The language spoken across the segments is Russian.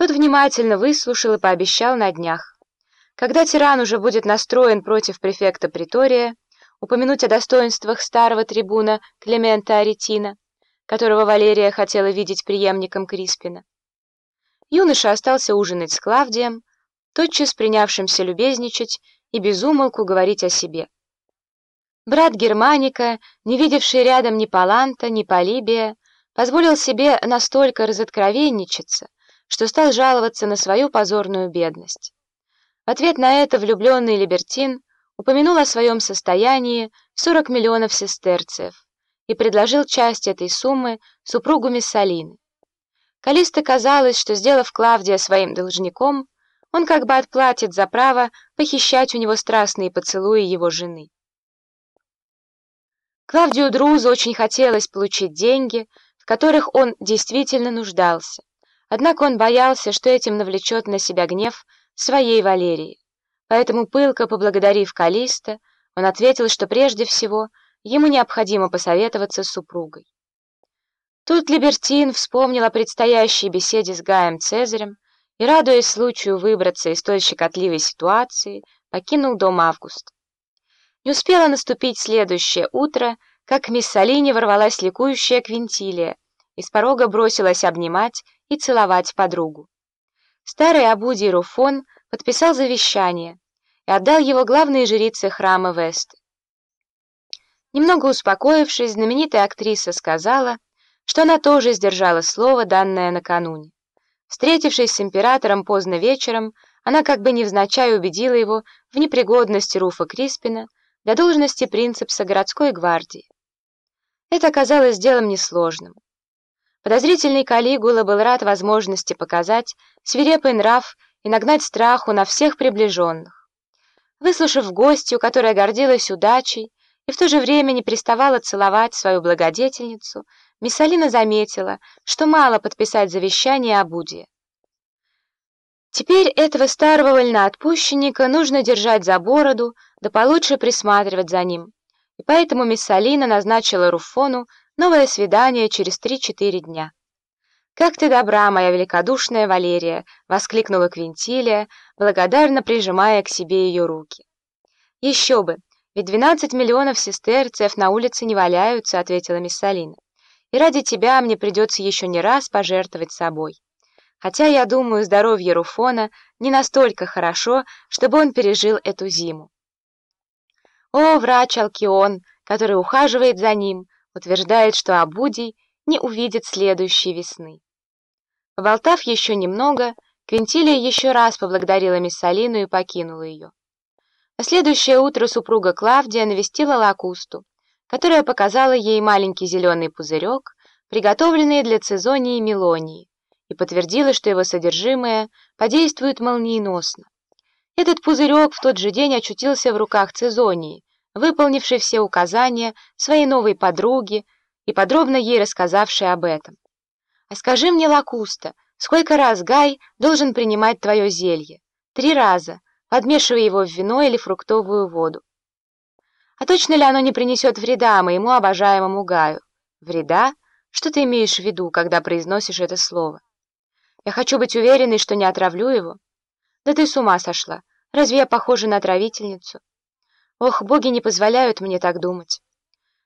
Тот внимательно выслушал и пообещал на днях. Когда тиран уже будет настроен против префекта Притория, упомянуть о достоинствах старого трибуна Климента Аретина, которого Валерия хотела видеть преемником Криспина. Юноша остался ужинать с Клавдием, тотчас принявшимся любезничать и безумолку говорить о себе. Брат Германика, не видевший рядом ни Паланта, ни Полибия, позволил себе настолько разоткровенничаться, что стал жаловаться на свою позорную бедность. В ответ на это влюбленный Либертин упомянул о своем состоянии 40 миллионов сестерцев и предложил часть этой суммы супругу Миссалины. Калисто казалось, что, сделав Клавдия своим должником, он как бы отплатит за право похищать у него страстные поцелуи его жены. Клавдию Друзу очень хотелось получить деньги, в которых он действительно нуждался. Однако он боялся, что этим навлечет на себя гнев своей Валерии. Поэтому, пылко поблагодарив Калиста, он ответил, что прежде всего ему необходимо посоветоваться с супругой. Тут Либертин вспомнил о предстоящей беседе с Гаем Цезарем и, радуясь случаю выбраться из столь щекотливой ситуации, покинул дом Август. Не успело наступить следующее утро, как мисс Салини ворвалась ликующая Квинтилия и с порога бросилась обнимать и целовать подругу. Старый Абудий Руфон подписал завещание и отдал его главной жрице храма Весты. Немного успокоившись, знаменитая актриса сказала, что она тоже сдержала слово, данное накануне. Встретившись с императором поздно вечером, она как бы невзначай убедила его в непригодности Руфа Криспина для должности принцепса городской гвардии. Это оказалось делом несложным. Подозрительный Калигула был рад возможности показать свирепый нрав и нагнать страху на всех приближенных. Выслушав гостью, которая гордилась удачей и в то же время не приставала целовать свою благодетельницу, Миссалина заметила, что мало подписать завещание о Буде. Теперь этого старого вольноотпущенника нужно держать за бороду, да получше присматривать за ним. И поэтому Миссалина назначила Руфону Новое свидание через три-четыре дня. «Как ты добра, моя великодушная Валерия!» — воскликнула Квинтилия, благодарно прижимая к себе ее руки. «Еще бы! Ведь двенадцать миллионов сестерцев на улице не валяются», — ответила Миссалина. «И ради тебя мне придется еще не раз пожертвовать собой. Хотя, я думаю, здоровье Руфона не настолько хорошо, чтобы он пережил эту зиму». «О, врач Алкион, который ухаживает за ним!» Утверждает, что Абудий не увидит следующей весны. Поболтав еще немного, Квинтилия еще раз поблагодарила Миссалину и покинула ее. На следующее утро супруга Клавдия навестила Лакусту, которая показала ей маленький зеленый пузырек, приготовленный для Цезонии и Мелонии, и подтвердила, что его содержимое подействует молниеносно. Этот пузырек в тот же день очутился в руках Цезонии, выполнивший все указания своей новой подруги и подробно ей рассказавший об этом. «А скажи мне, Лакуста, сколько раз Гай должен принимать твое зелье? Три раза, подмешивая его в вино или фруктовую воду. А точно ли оно не принесет вреда моему обожаемому Гаю? Вреда? Что ты имеешь в виду, когда произносишь это слово? Я хочу быть уверенной, что не отравлю его. Да ты с ума сошла. Разве я похожа на отравительницу? Ох, боги не позволяют мне так думать.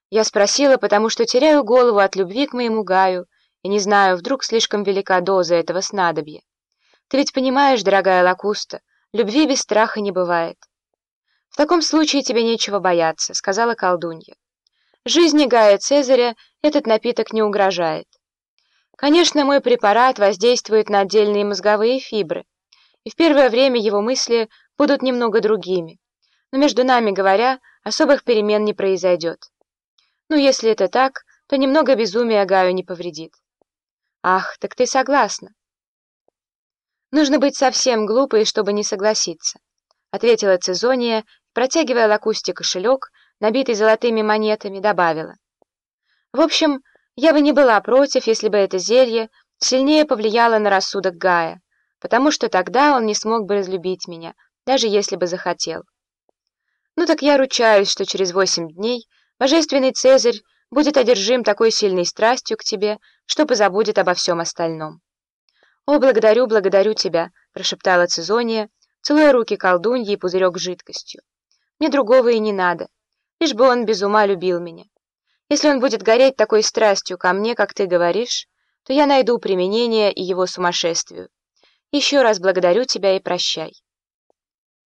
Я спросила, потому что теряю голову от любви к моему Гаю, и не знаю, вдруг слишком велика доза этого снадобья. Ты ведь понимаешь, дорогая Лакуста, любви без страха не бывает. В таком случае тебе нечего бояться, сказала колдунья. Жизни Гая Цезаря этот напиток не угрожает. Конечно, мой препарат воздействует на отдельные мозговые фибры, и в первое время его мысли будут немного другими но между нами говоря, особых перемен не произойдет. Ну, если это так, то немного безумия Гаю не повредит. Ах, так ты согласна. Нужно быть совсем глупой, чтобы не согласиться, ответила Цезония, протягивая Лакусте кошелек, набитый золотыми монетами, добавила. В общем, я бы не была против, если бы это зелье сильнее повлияло на рассудок Гая, потому что тогда он не смог бы разлюбить меня, даже если бы захотел. Ну так я ручаюсь, что через восемь дней божественный Цезарь будет одержим такой сильной страстью к тебе, что позабудет обо всем остальном. «О, благодарю, благодарю тебя!» — прошептала Цезония, целуя руки колдуньи и пузырек с жидкостью. «Мне другого и не надо, лишь бы он без ума любил меня. Если он будет гореть такой страстью ко мне, как ты говоришь, то я найду применение и его сумасшествию. Еще раз благодарю тебя и прощай».